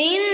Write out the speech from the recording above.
in